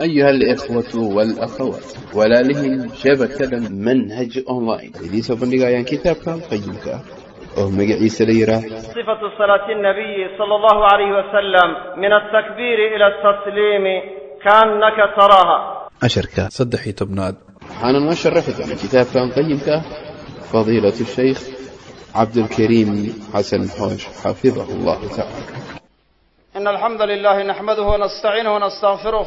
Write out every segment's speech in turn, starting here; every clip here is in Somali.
أيها الإخوة والأخوات walaalihii shabakada manhaj online idiin soo bandhigayaan kitaabkan qayimka ah oo magaciisa la yidhaah صفة صلاة النبي صلى الله عليه وسلم من التكبير إلى التسليم كأنك تراها casharka saddex iyo tobnaad waxaana noo sharaxi doona kitaabkan qayimka ah fadiilaة الشhaykh cabdulkariim xasan xoosh xafidahu allahu tacala إن الحمد لله نحمده ونستعينه ونستغفره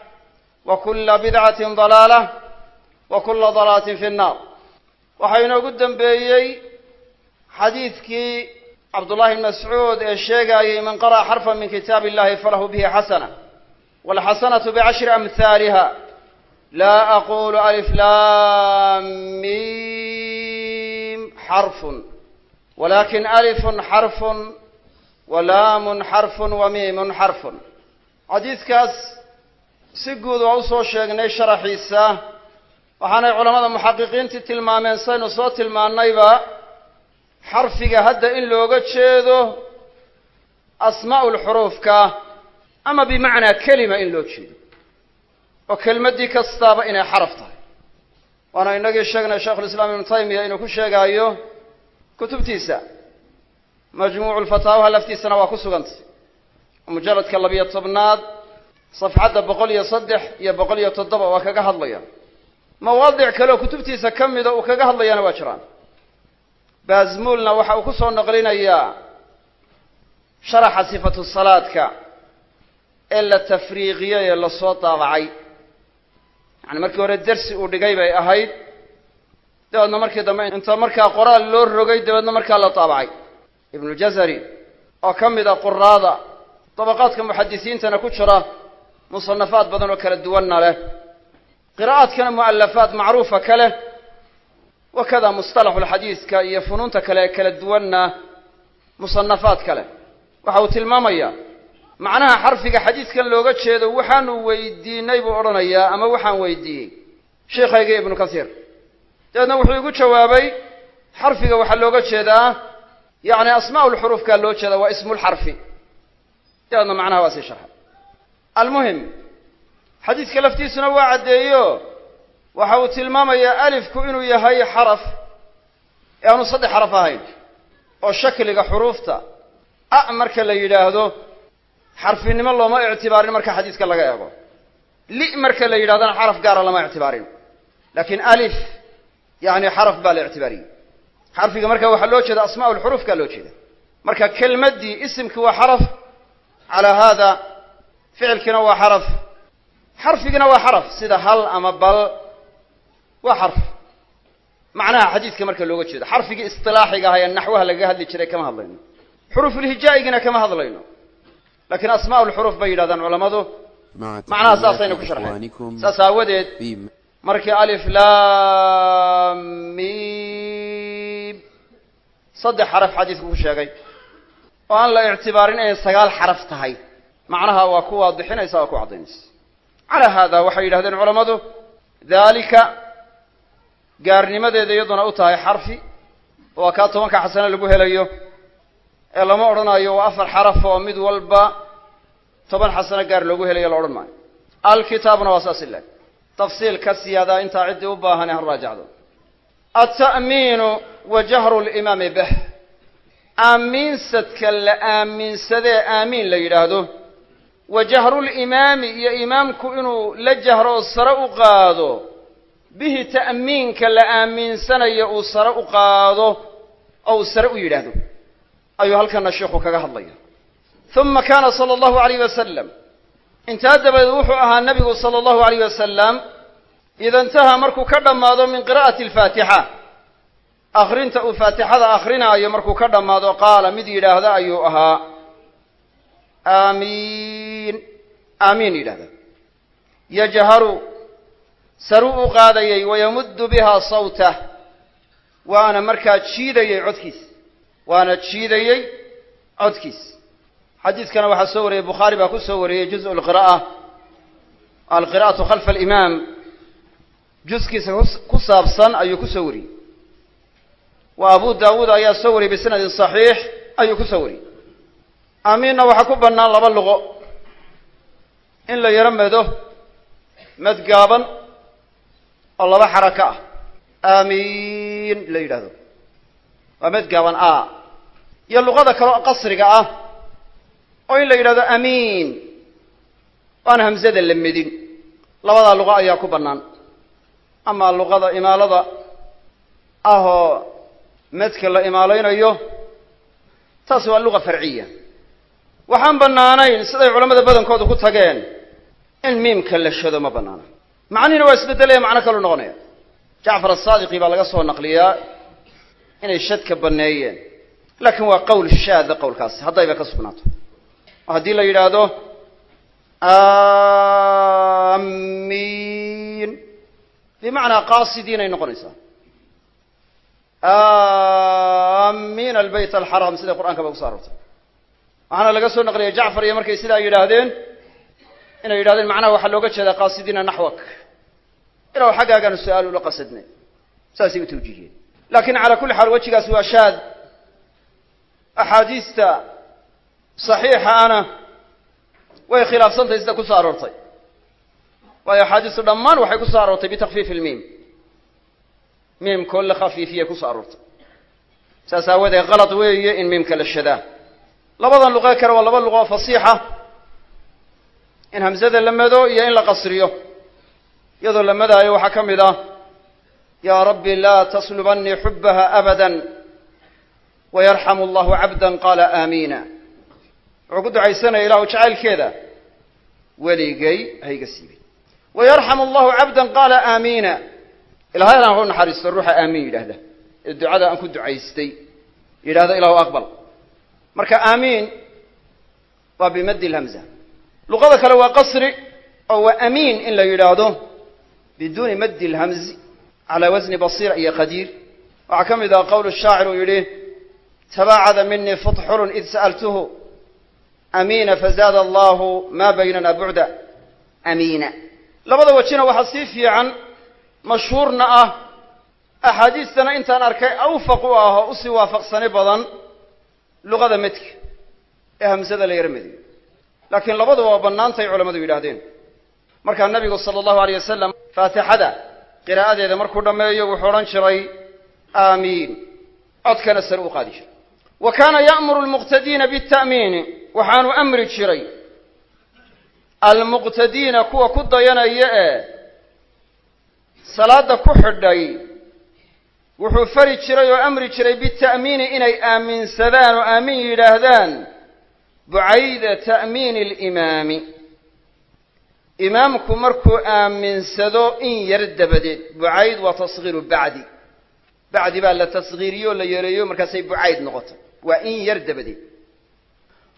وكل بدعة ضلالة وكل ضلالة في النار waxaynu ugu dambeeyey xadiidkii cabdullahi bn mascuud ee sheegayay man qara'a xarfa min kitaab illahi falahu bihi xasana walxasanatu bicashri amhaaliha laa aqulu alif lam mim xarfun walakin alifun xarfun walaamun xarfun wa miimun xarfun xadiidkaas si guud waa u soo sheegnay sharaxiisa. Waxaanay culamada muxaqiqiintii tilmaameen saynu soo tilmaannayba xarfiga hadda in looga jeedo asmaa'u lxuruufka ama bimacnaa kelima in loo jeedo. Oo kelmaddii kastaaba inay xaraf tahay. Waana inagii sheegnay sheikhulislaam ibnu taymiya inuu ku sheegaayo kutubtiisa. Majmuucu lfataawaha laftiisana waa ku sugantay. Mujalladka labiyo tobnaad safxadda boqol iyo saddex iyo boqol iyo toddoba waa kaga hadlaya. Mawaadic kale oo kutubtiisa ka mida uu kaga hadlayaana waa jiraan. Baazmuulna waxa uu ku soo naqlinayaa sharaxa sifatu salaadka ee la tafriiqiyey ee la soo daabacay. Yani markii hore dersi uu dhigay bay ahayd dabeedna markii dambe inta markaa qoraal loo rogay dabeedna markaa la daabacay. Ibnujazari oo ka mid a quraada dabaqaadka muxadisiintana ku jira musanafaad badan oo kala duwanna leh. Qiraa'aadkana mu'alafaad macruufa ka leh. Wakada mustalaxulxadiiska iyo funuunta kale ee kala duwanna musanafaad ka leh. Waxa uu tilmaamayaa macnaha xarfiga xadiidkan looga jeedo waxaanu weydiinay buu odhanayaa ama waxaan weydiiyey? Sheikhaygii ibnu kasiir. Dabeedna wuxuu igu jawaabay xarfiga waxaa looga jeedaa yacni asmaa'ulxuruufkaa loo jeeda waa ismulxarfi dabeedna macnaha waa sii sharxay almuhim xadiidka laftiisuna waa caddeeyo. Waxa uu tilmaamayaa alifku inuu yahay xaraf ee aanu saddex xaraf ahayn oo shakliga xuruufta a marka la yidhaahdo xarfinimo looma ictibaarin marka xadiiska laga eego. Li marka la yidhahdana xaraf gaara lama ictibaarin. Laakiin alif yani xaraf baa la ictibaariyey. Xarfiga marka waxaa loo jeeda asmaa lxuruufkaa loo jeeda marka kelmaddii isimkii waa xaraf calaa haada ficilkiina waa xaraf. Xarfigina waa xaraf. Sida hal ama bal waa xarf macnaha xadiidka marka looga jeedo. Xarfigii isilaaxiga aha ee naxwaha lagaga hadli jiray kama hadlayno. Xuruufulhijaa'igina kama hadlayno. Lakiin asmaa lxuruuf bay yidhahdaan culammadu. Macnaha saasayna ku sharxeen saas aawadeed markii alif lam mim saddex xaraf xadiidku ku sheegay oo aan la ictibaarin inay sagaal xaraf tahay macnaha waa ku waadixinaysa waa ku caddaynaysa. Calaa haada waxay yidhahdeen culammadu daalika gaarnimadeeda iyaduna u tahay xarfi waa kaa tobanka xasano lagu helayo ee lama odhanayo waa afar xaraf oo mid walba toban xasano gaar loogu helayo la odhan maayo. Alkitaabuna waa saas ilah. Tafsiil ka siyaadaa intaa ciddii u baahane ha raajacdo. Alta'miinu wa jahru limaami beh aamiinsadka la aaminsadee aamiin la yidhaahdo wa jahrulimaami iyo imaamku inuu la jahro sare u qaado bihi ta'miinka la aaminsanayo uu sare u qaado oo uu sare u yidhaahdo. Ayuu halkana sheikhu kaga hadlaya uma kaana sala allahu alayh wasalam intaa dabadeed wuxuu ahaa nabigu sala allahu alayh wasalam ida intaha markuu ka dhammaado min qira'ati alfaatixa. Akrinta uu faatixada akrinaayo markuu ka dhammaado qaala mid yidhaahda ayuu ahaa aamiin aamiin yidhahda yajharu saruu u qaadayey wayamuddu bihaa sawtah waana markaa jiidayey codkiis waana jiidayey codkiis xadiidkana waxaa soo wariyey bukhaari baa ku soo wariyey juz lqira'a alqira'atu khalfa alimaam juskiisa ku saabsan ayuu ku soo wariyey wa abu daawuud ayaa soo wariyey bisanadin saxiix ayuu ku soo wariyey aamiinna waxaa ku bannaan laba luqo. In la yaro mado mad gaaban oo laba xarako ah. Aamiin la yidhahdo waa mad gaaban a. Iyo luqada kale oo qasriga ah oo in la yidhahdo amiin waana hamsada la medin. Labadaa luqo ayaa ku bannaan. Amaa luqada imaalada ah oo medka la imaalaynayo taas waa luqa farciya waxaan bannaanayn siday culamada badankoodu ku tageen. In miimka la shado ma bannaana. Macnihiina waa isbeddelaya macno kaluu noqonaya. Jacfar asaadiqi baa laga soo naqliyaa inay shadka banneeyeen. Laakiin waa qowl shaada qowlkaasi haddayba ka sugnaato. Oo haddii la yidhaahdo amiin bimacnaa qaasidiinay noqonaysaa. Amiin albayt alxaram sida qur'aanka ba kuso arortay waxaana laga soo naqliyay jacfar iyo markay sidaa yidhaahdeen inay yidhahdeen macnaha waxaa looga jeedaa qaasidiina naxwak. Ilaw xaggaagaanu su'aal ula qasadnay saasay u tawjiihiyeen. Lakin calaa kulli xaal wejigaasi waa shaad. Axaadiista saxiixa ana way khilaafsantahay sida ku soo aroortay. Waayo axaadiistu dhammaan waxay ku soo aroortay bitakfiif ilmiim miimkoo la khafiifiyay ku soo aroortay. Saas aawadeed kalad weeye in miimka la shadaa labadan luqee kale waa laba luqo fasiixa in hamsada la mado iyo in la qasriyo. Iyadoo la madaayo waxaa ka mid ah yaa rabbi laa taslubanii xubaha abada wayarxamu allahu cabda qaala aamiina. Wuxuu ku ducaysanaya ilahu jacaylkeeda weligay hayga siibay. Wayarxamu allahu cabda qaala aamiina. Ilahayna ha u naxariisto ruuxa aamiin yidhaahda. Ee ducada aan ku ducaystay yidhahda ilahu aqbal marka aamiin waa bimaddi lhamza. Luqada kale waa qasri oo waa amiin in la yidhaahdo biduuni maddi lhamzi calaa wasni basiira iyo qadiir. Waxaa ka mid ah qowl shaacir uu yidhi tabaacada minii futxurun id sa'altuhu amiina fazaada allahu maa baynana bucda amiina. Labada wejina waxaa sii fiican mashhuurna ah axaadiistana intaan arkay awfaq u ah oo u sii waafaqsani badan luqada medka ee hamsada la yaro mediyo laakiin labaduba waa bannaantay culamadu yidhaahdeen. Markaa nabigu sala allahu aleyh wasalam faatixada qiraa'adeeda markuu dhammeeyo wuxuu odhan jiray aamiin. Codkana sare u qaadi jiray. Wa kaana ya'muru almuqtadiina bita'miini waxaanu amri jiray almuqtadiina kuwa ku dayanaya ee salaadda ku xidhay wuxuu fari jiray oo amri jiray bita'miini inay aaminsadaan oo aamin yidhaahdaan. Bucayda ta'miini alimaami. Imaamku markuu aaminsado in yar dabadeed bucayd waa tasgiiru bacdi. Bacdi baa la tasgiiriyo o la yareeyo markaasay bucayd noqotay waa in yar dabadeed.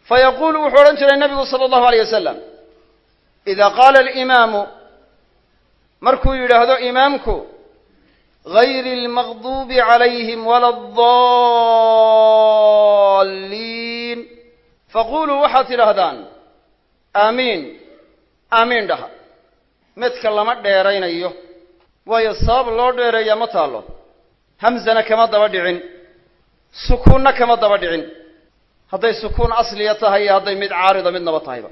Fa yaquulu wuxuu odhan jiray nabigu sala allahu aleyh wasalam idaa qaala alimaamu markuu yidhaahdo imaamku gayri almaqduubi calayhim wala adalliin faquluu waxaad tidhaahdaan aamiin aamiin dhaha medka lama dheeraynayo waayo sabab loo dheereeyaa ma taallo hamzana kama daba dhicin sukuunna kama daba dhicin hadday sukuun asliya tahay iyo hadday mid caarida midnaba tahayba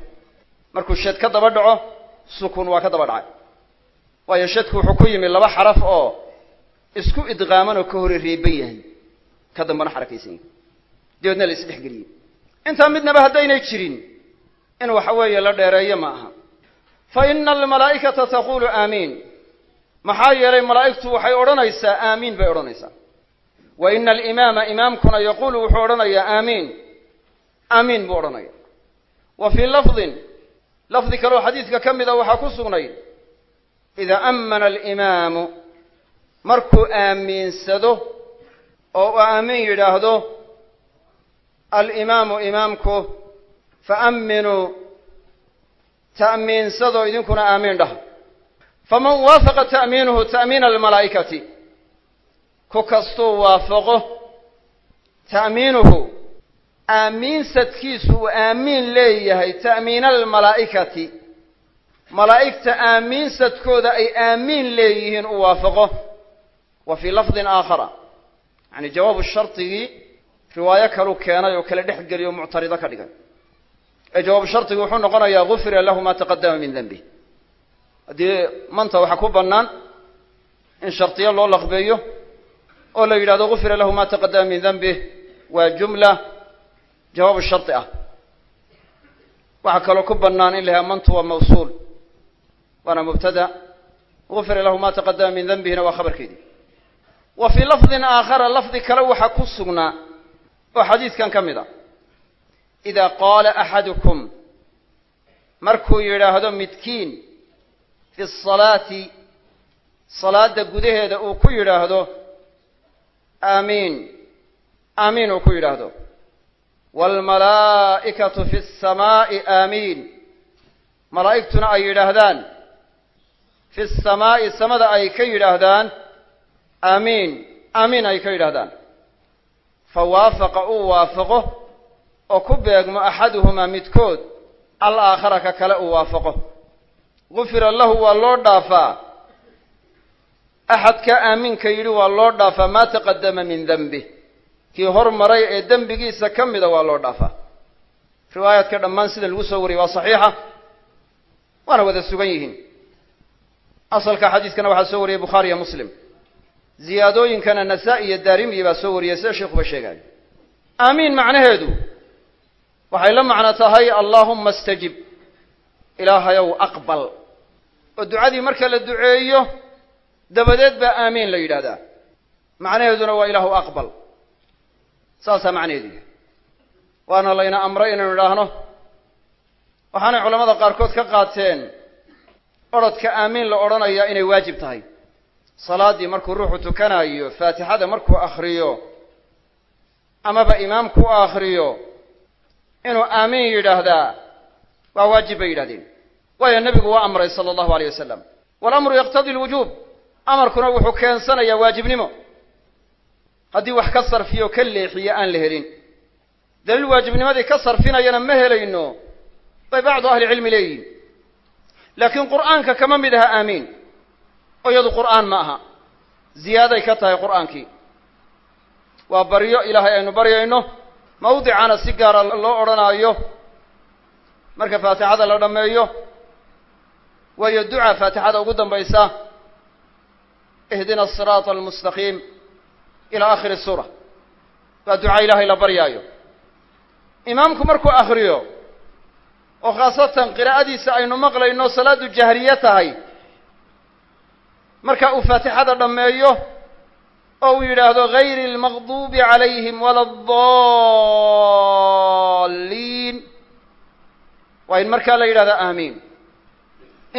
markuu shad ka daba dhaco sukuun waa ka daba dhacay waayo shadku wuxuu ku yimi laba xaraf oo isku idqaaman oo ka hore reeban yahay. Ka dambana xarakaysan yahay dabeedna la isdhexgeliyey intaa midnaba haddaynay jirin in waxa weeye la dheereeyo ma aha. Fa ina almalaa'ikata taqulu aamiin. Maxaa yeelay malaa'igtu waxay odhanaysaa aamiin bay odhanaysaa. Wa ina alimaama imaamkuna yaquulu wuxuu odhanayaa aamiin aamiin buu odhanaya wa fii lafdin lafdi kaleoo xadiidka ka mida waxaa ku sugnay idaa ammana alimaamu markuu aamiinsado oo uu aamiin yidhaahdo alimaamu imaamku fa amminuu ta'miinsadoo idinkuna aamiin dhaha faman waafaqa ta'miinuhu ta'miina almalaa'ikati. Ku kastuu waafaqo ta'miinuhu aamiinsadkiisu uu aamiin leeyahay ta'miina almalaa'ikati. Malaa'igta aamiinsadkooda ay aamiin leeyihiin uu waafaqo wa fii lafdin aakhara. Yacni jawaabu shardigii riwaayo kalu keenay oo kala dhex geliy o muctarido ka dhigay. Ee jawaabu shardigu wuxuu noqonayaa gufira lahu ma taqadama min denbi haddii manta waxaa ku bannaan in shardiyo loo laqbeeyo oo la yidhahdo gufira lahu ma taqadama min denbih waa jumla jawaabu shardi ah. Waxaa kaloo ku bannaan in la yahay mantu waana mubtada. Gufira lahu ma taqadama min denbihina waa khabarkeedii wa fii lafdin aakhara lafdi kale waxaa ku sugnaa oo xadiidkan ka mid a. Idaa qaala axadukum markuu yidhaahdo midkiin fi salaati salaadda gudaheeda uu ku yidhaahdo aamiin aamiin uu ku yidhaahdo. Waalmalaa'ikatu fi asamaa'i aamiin malaa'igtuna ay yidhaahdaan. Fi samaa'i samada ay ka yidhaahdaan aamiin aamiin ay ka yidhaahdaan. Fa waafaqa uu waafaqo oo ku beegmo axaduhumaa midkood alaakhara ka kale uu waafaqo. Gufira lahu waa loo dhaafaa. Axadka aaminka yidhi waa loo dhaafaa. Maa taqadama min denbih kii hormaray ee dembigiisa ka mida waa loo dhaafaa. Riwaayaadka dhammaan sida lagu soo wariyey waa saxiixa. Waana wada sugan yihiin. Asalka xadiiskana waxaa soo wariyey bukhaari iyo muslim ziyaadooyinkana nasaa-i iyo daarimiyi baa soo wariyey sida sheikuba sheegaayo aamiin macnaheedu waxay la macno tahay allaahumma astajib ilaahayow aqbal oo ducadii marka la duceeyo dabadeed baa aamiin la yidhahdaa macnaheeduna waa ilaahu aqbal saasaa macnaheedu waana layna amray inaynu idhaahno waxaanay culamada qaarkood ka qaateen odrhodka aamiin la odhanayaa inay waajib tahay salaaddii markuu ruuxu tukanayo faatixada markuu akhriyo amaba imaamku u akhriyo inuu aamiin yidhaahdaa waa waajib bay yidhahdeen. Waayo nebigu waa amray sala allahu aleyh wasalam waalamru yaqtadi alwujuub amarkuna wuxuu keensanayaa waajibnimo. Haddii wax ka sarfiyo ka leexiyo aan la helin. Daliil waajibnimadii ka sarfinayana ma helayno bay bacdu ahlicilmi leeyihiin laakiin qur'aanka kama mid aha aamiin oo iyadu qur'aan ma aha. Ziyaaday ka tahay qur'aankii. Waa baryo ilaahay aynu baryayno. Mawdicana si gaara loo odhanaayo. Marka faatixada la dhammeeyo. Waayo duca faatixada ugu dambaysa. Ihdina asiraata almustaqiim. Ilaa aakhiri suura. Waa duca ilaahay la baryaayo. Imaamku markuu akhriyo oo khaasatan qiraa'adiisa aynu maqlayno salaadu jahriye tahay marka uu faatixada dhammeeyo oo uu yidhaahdo gayri almaqduubi calayhim wala adaliin waa in markaa la yidhahdaa aamiin.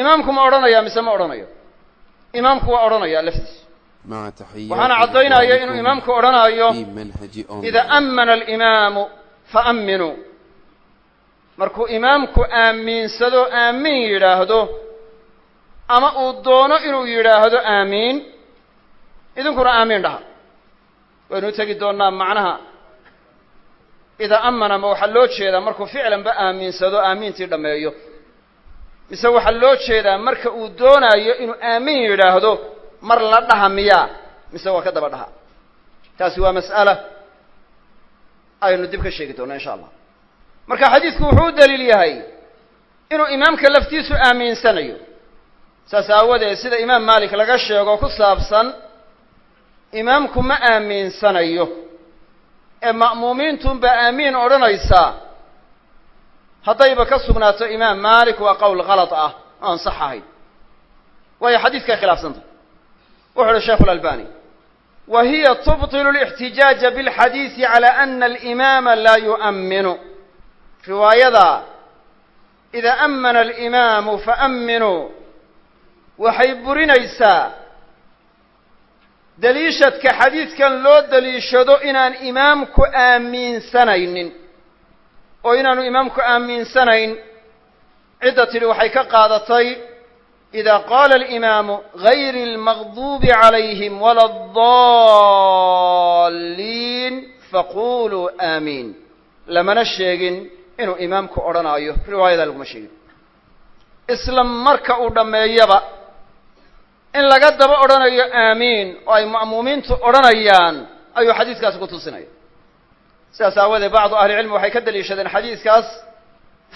Imaamku ma odhanaya mise ma odhanayo? Imaamku waa odhanaya laftiis. Waxaana caddaynaya inuu imaamku odhanayo ida amana alimaamu faamminuu markuu imaamku aamiinsado aamiin yidhaahdo ama uu doono inuu yidhaahdo aamiin. Idinkuna aamiin dhaha. Waynu tegi doonnaa macnaha. Idaa amana ma waxaa loo jeedaa markuu ficlanba aamiinsado aamiintii dhammeeyo. Mise waxaa loo jeedaa marka uu doonaayo inuu aamiin yidhaahdo mar la dhaha miyaa mise waa ka daba dhaha. Taasi waa mas'ala aynu dib ka sheegi doonno insha allah. Marka xadiidku wuxuu u daliil yahay inuu imaamka laftiisu aamiinsanayo saas aawadeed sida imaam maalik laga sheego ku saabsan imaamku ma aaminsanayo. Ee ma'muumiintunbaa aamiin odhanaysaa. Haddayba ka sugnaato imaam maalik waa qowl kalad ah oan sax ahayn. Waayo xadiiskay khilaafsantahy wuxu uhi sheikhu lalbani wa hiya tubtilu lixtijaaja bilxadiidi cala ana alimaama laa yu'amminu. Riwaayada ida amana alimaamu faamminuu waxay burinaysaa daliishadka xadiidkan loo daliishado inaan imaamku aamiinsanaynin. oo inaanu imaamku aaminsanayn cidda tidhi waxay ka qaadatay ida qaala alimaamu gayri almaqduubi calayhim wala addaalliin faquluu aamiin. Lamana sheegin inuu imaamku odhanaayo riwaayadaa laguma sheegin. Isla marka uu dhammeeyaba in laga daba odhanayo aamiin. Oo ay ma'muumiintu odhanayaan ayuu xadiiskaasi ku tusinaya. Sidaas aawadeed bacdu ahlicilmi waxay ka daliishadeen xadiiskaas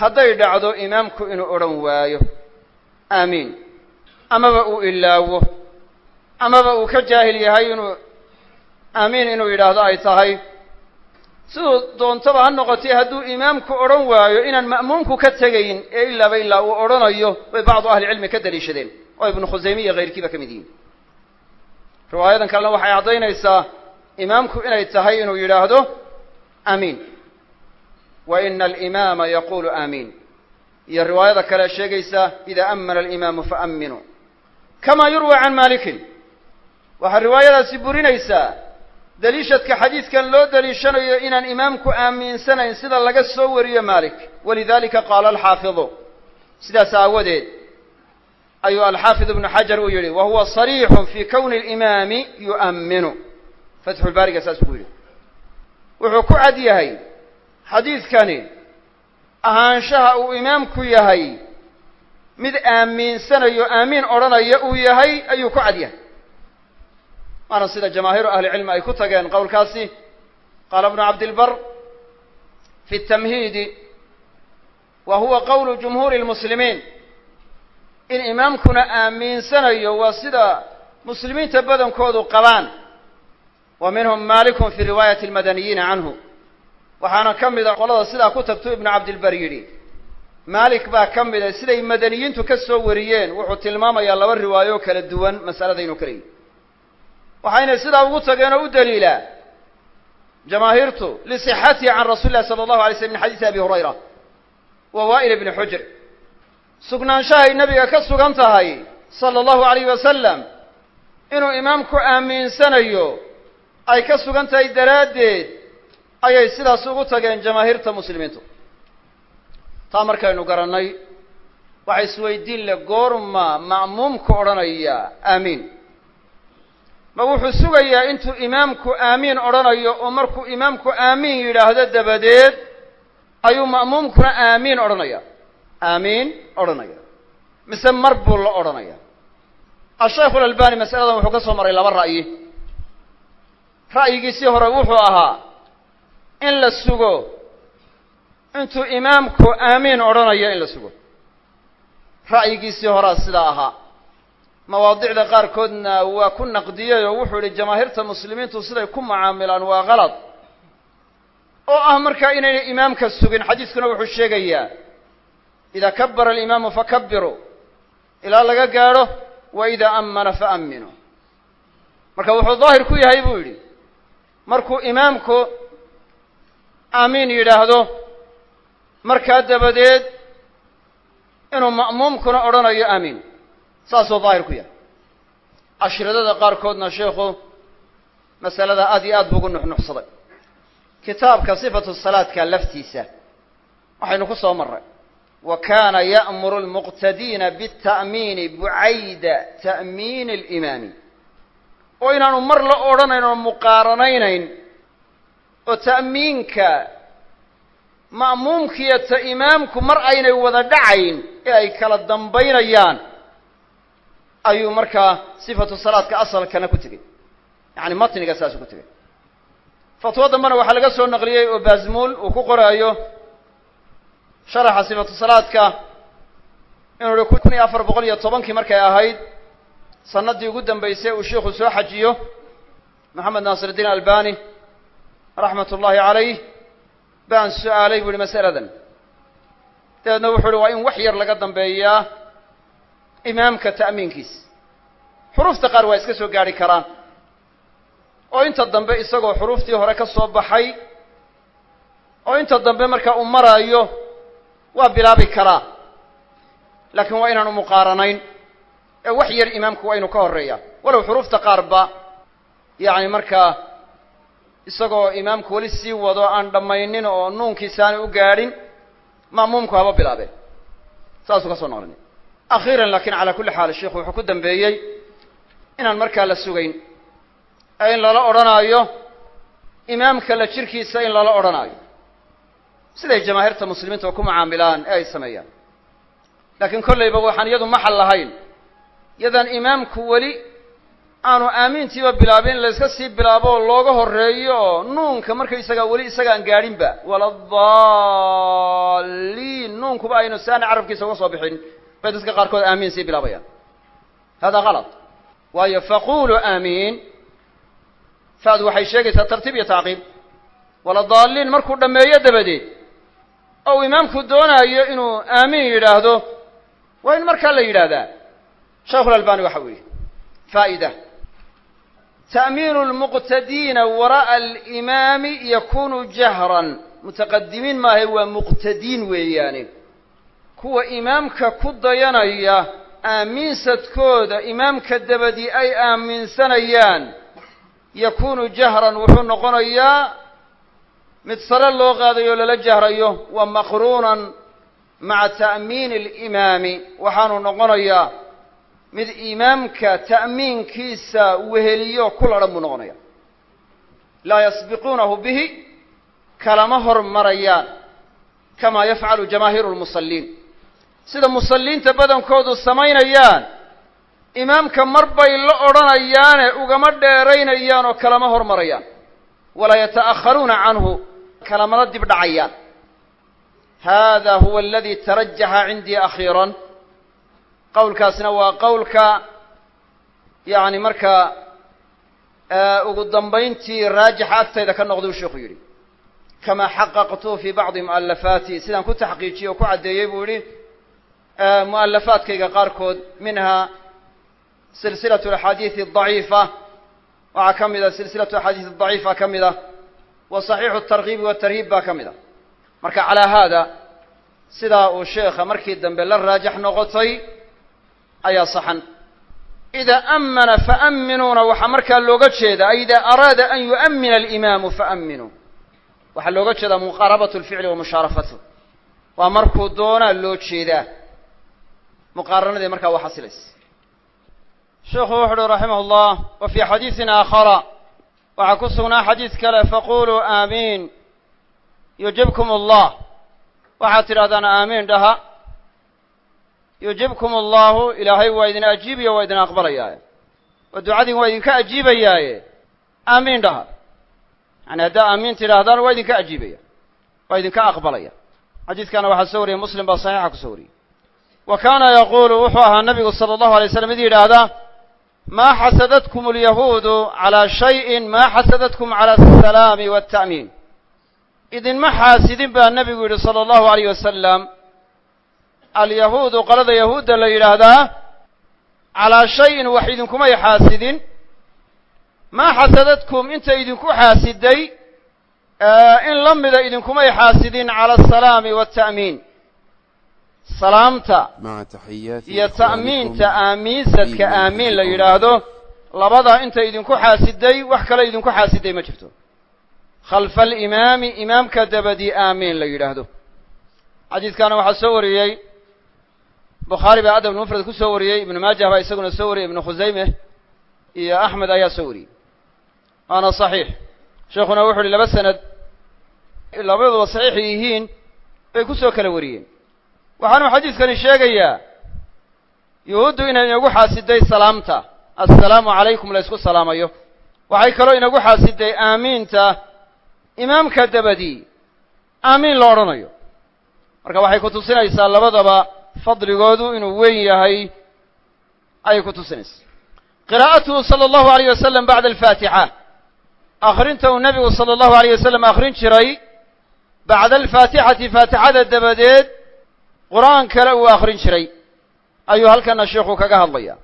hadday dhacdo imaamku inuu odhan waayo aamiin. Amaba uu ilaawo amaba uu ka jaahil yahay inuu aamiin inuu yidhaahdo ay tahay. Siduu doontaba ha noqotay hadduu imaamku odhan waayo inaan ma'muumku ka tegayn ee ilaaba ilaa uu odhanayo bay bacdu ahlicilmi ka daliishadeen oo ibnu khusaymiya kayrkiiba ka mid yihiin. Riwaayadan kalena waxay caddaynaysaa imaamku inay tahay inuu yidhaahdo aamiin wa ina alimaama yaqulu aamiin iyo riwaayada kale sheegaysa ida amana alimaamu faamminuu kama yurwa can malikin waxaa riwaayadaasi burinaysaa daliishadka xadiidkan loo daliishanayo inaan imaamku aaminsanayn sida laga soo wariyo malik walidalika qaala alxaafidu. Sidaas aawadeed ayuu alxaafid ibnu xajar uu yihi wa huwa صariixu fi kowni اlimaami yu'amminu. Fatxulbaariga saas ku yidhi. Wuxuu ku cad yahay xadiidkani ahaanshaha uu imaamku yahay mid aaminsanayo aamiin odhanaya uu yahay ayuu ku cad yahay. Waana sida jamaahiiru ahli cilmi ay ku tageen qowlkaasi qaala ibnu cabdilbar fi tamhiidi wa huwa qowlu jumhuuri lmuslimiin in imaamkuna aaminsanayo waa sida muslimiinta badankoodu qabaan. Wa minhum malikun fi riwaayati almadaniyiina canhu. Waxaana ka mida qolada sidaa ku tagtu ibnu cabdilbar yidhi maalik baa ka mida siday madaniyiintu ka soo wariyeen wuxuu tilmaamayaa laba riwaayo kala duwan masalada inuu ka leeyihi waxaynay sidaa ugu tageen oo u daliilaa jamaahiirtu lisixatihi can rasuli llahi sala allahu alay slm min xadiisi abi hurayra wa wa'il ibni xujr sugnaanshahay nebiga ka sugan tahay sala allahu alayh wasalam inuu imaamku aaminsanayo ay ka sugan tahay daraaddeed ayay sidaas ugu tageen jamaahiirta muslimiintu. Taa markaynu garannay waxa isweydiin le goorma ma'muumku odhanaya aamiin. Ma wuxuu sugayaa intuu imaamku aamiin odhanayo oo markuu imaamku aamiin yidhaahdo dabadeed ayuu ma'muumkuna aamiin odhanaya aamiin odhanaya mise mar buu la odhanaya ashaykhu alalbani masaladan wuxuu ka soo maray laba ra'yi. Ra'yigiisii hore wuxuu ahaa in la sugo intuu imaamku aamiin odhanayo in la sugo. Ra'yigiisii horaa sidaa ahaa. Mawaadicda qaarkoodna waa ku naqdiyey oo wuxuu yihi jamaahiirta muslimiintu siday ku macaamilaan waa kalad oo ah markaa inaynay imaamka sugin xadiiskuna wuxuu sheegayaa ida kabara alimaamu fakabiruu ilaa laga gaadho wa ida ammana faamminuu marka wuxuu daahir ku yahay buu yidhi markuu imaamku aamiin yidhaahdo markaa dabadeed inuu ma'muumkuna odhanayo aamiin saasuu daahir ku yahay cashiradada qaarkoodna sheikhu masalada aad iyo aad buu ugu nuxnuxsaday kitaabka sifatu salaadka laftiisa waxaynu ku soo marray wa kaana ya'muru lmuqtadiina bita'miini bucayda ta'miini alimaami oo inaanu mar la odhanayn oo muqaaranaynayn oo ta'miinka ma'muumkiiyo ta imaamku mar aynay wada dhacayn ee ay kala dambaynayaan ayuu markaa sifatu salaadka asalkana ku tegey yacani matniga saasuu ku tegey fatwo dambena waxaa laga soo naqliyey oo baazmuul uu ku qoraayo sharaxa sifatu salaadka inuu hi kun iyo afar boqol iyo tobankii markay ahayd sanadii ugu dambaysay uu sheikhu soo xajiyo maxamed naasir iddiin albani raxmat ullaahi calayh baan su'aalay bu ihi masaladan. Dabeedna wuxuu uhi waa in wax yar laga dambeeyaa imaamka ta'miinkiisa xuruufta qaar waa iska soo gaadhi karaan. Oo inta dambe isagoo xuruuftii hore ka soo baxay oo inta dambe markaa uu maraayo waa bilaabi karaa laakiin waa inaanu muqaaranayn. Ee wax yar imaamku waa inu ka horreeya. Walow xuruufta qaarba yacni markaa isagoo imaamku weli sii wado aan dhammaynin oo nuunkiisaani u gaadhin ma'muumku haba bilaabeen. Saasuu ka soo noqlinay akhiiran laakiin calaa kulli xaal sheikhu wuxuu ku dambeeyey inaan markaa la sugayn. Ee in lala odhanaayo imaamka la jirkiisa in lala odhanaayo siday jamaahiirta muslimiinta ku mucaamilaan ee ay sameeyaan. Laakiin kollayba waxaan iyadu maxal lahayn. Yadaan imaamku weli aanu aamiintiiba bilaabin in la iska sii bilaabo oo looga horreeyo oo nuunka markaysagaa weli isagaan gaadhinba waladaliin nuunkuba aynu saani carabkiisa uga soo bixin bay dadka qaarkood aamiin sii bilaabayaan. Hada kalad waayo faqulu aamiin. Faadu waxay sheegaysaa tartiib iyo tacqiib waladaliin markuu dhammeeyo dabadeed oo uu imaamku doonaayo inuu aamiin yidhaahdo waa in markaa la yidhaahdaa. Shaykhulalbani waxa yihi faa'ida ta'miinu lmuqtadiina wara'a alimaami yakunu jahran. Mutaqadimiin maahe waa muqtadiin weeyaane. Kuwa imaamka ku dayanaya aamiinsadkooda imaamka dabadii ay aaminsanayaan yakunu jahran wuxuu noqonayaa mid sare loo qaadayo lala jahrayo wa maqruunan maca ta'miini alimaami. Waxaanu noqonayaa mid imaamka ta'miinkiisa weheliyo ku buu noqonaya. Laa yasbiquunahu bihi kalama hormarayaan kamaa yafcalu jamaahiiru lmusalliin sida musalliinta badankoodu samaynayaan imaamka mar bay la odhanayaane ugama dheeraynayaan oo kalama hormarayaan. Walaa yata'akharuuna canhu kalamana dib dhacayaan hada huwa aladi tarajaxa cindii akhiiran. Qowlkaasna waa qowlka yacni markaa ugu dambayntii raajixa agtayda ka noqduu sheikhu yidhi. Kamaa xaqaqtuu fii bacdi mu'alafaati sidaan ku taxqiijiyey oo ku caddeeyey buu yidhi mu'alafaadkayga qaarkood. Minha silsilatu axaadiidi adaciifa waxaa ka mid a silsilatu axaadiis adaciifa ka mid ah wa saxiixu tarkiibi watarhiib baa ka mid a. Marka calaa haada sidaa uu sheekha markii dambe la raajax noqotay ayaa saxan. Idaa amana faaminuuna waxaa markaa looga jeedaa ay idaa araada an yu'mina alimaamu faaminuu waxaa looga jeedaa muqaarabatu lficli wa mushaarafatu. Waa markuu doonaa loo jeedaa. Muqaaranadii markaa waa xasilaysa sheikhu wuxu uhi raximah اllah wa fii xadiisin aakhara waxaa ku sugnaa xadiis kale faquluu aamiin yujibkum allah waxaad tidhahdaan aamiin dhaha. Yujibkum allahu ilaahay waa idin ajiibiyo waa idin aqbalayaaye oo ducadiin waa idinka ajiibayaaye. Aamiin dhaha. Yani haddaa aamiin tidhaahdaan waa idinka ajiibaya waa idinka aqbalaya. Xadiiskana waxaa soo wariyey muslim baa saxiixa ku soo wariyey. Wa kaana yaquulu wuxuu ahaa nabigu sala allahu alay slam mid yidhaahdaa maa xasadatkum alyahuudu calaa shayin maa xasadatkum cala asalaami walta'miin idinma xaasidin baa nebigu yidhi sala allahu alayh wasalam alyahuudu qolada yahuudda la yidhaahdaa calaa shayin wax idinkumay xaasidin maa xasadadkum inta idinku xaasiday in la mida idinkumay xaasidin cala asalaami walta'miin salaamta iyo ta'miinta aamiinsadka aamiin la yidhaahdo labadaa inta idinku xaasiday wax kale idinku xaasiday ma jirto. Khalfa alimaami imaamka dabadii aamiin la yidhaahdo. Xadiidkaana waxaa soo wariyey bukhaari baa adab mufrad ku soo wariyey ibnu maajah baa isaguna soo wariyey ibnu khusayme iyo axmed ayaa soo wariyey. Waana saxiix. Sheekuna wuxu uhi laba sanad labaduba saxiix yihiin bay ku soo kala wariyeen waxaanu xadiiskani sheegayaa yuhuuddu inay inagu xaasiday salaamta. Assalaamu calaykum la ysku salaamayo. Waxay kaloo inagu xaasiday aamiinta imaamka dabadii aamiin la odhanayo. Marka waxay ku tusinaysaa labadaba fadligoodu inuu weyn yahay ayay ku tusinaysaa. Qiraa'atuhu sala allahu alayh wasalam bacda alfaatixa. Akhrinta uu nebigu sala allahu alayh wasalam akhrin jiray bacda alfaatixati faatixada dabadeed qur'aan kale uu akhrin jiray ayuu halkana sheikhu kaga hadlaya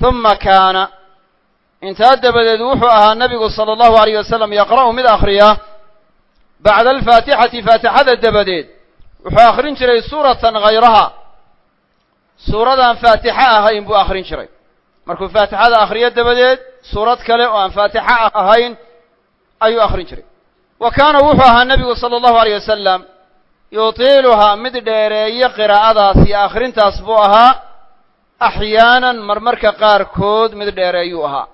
huma kaana intaa dabadeed wuxuu ahaa nebigu sala allahu alayh wasalam yaqra'u mid akhriya bacda alfaatixati faatixada dabadeed wuxuu akhrin jiray suuratan hayraha suuradaan faatixa ahayn buu akhrin jiray. Markuu faatixada akhriyo dabadeed suurad kale oo aan faatixa ahayn ayuu akhrin jiray. Wa kaana wuxuu ahaa nebigu sala allahu alayh wasalam yutiiluhaa mid dheereeye qiraa'adaas iyo akhrintaas buu ahaa axyaanan marmarka qaarkood mid dheereeyuu ahaa.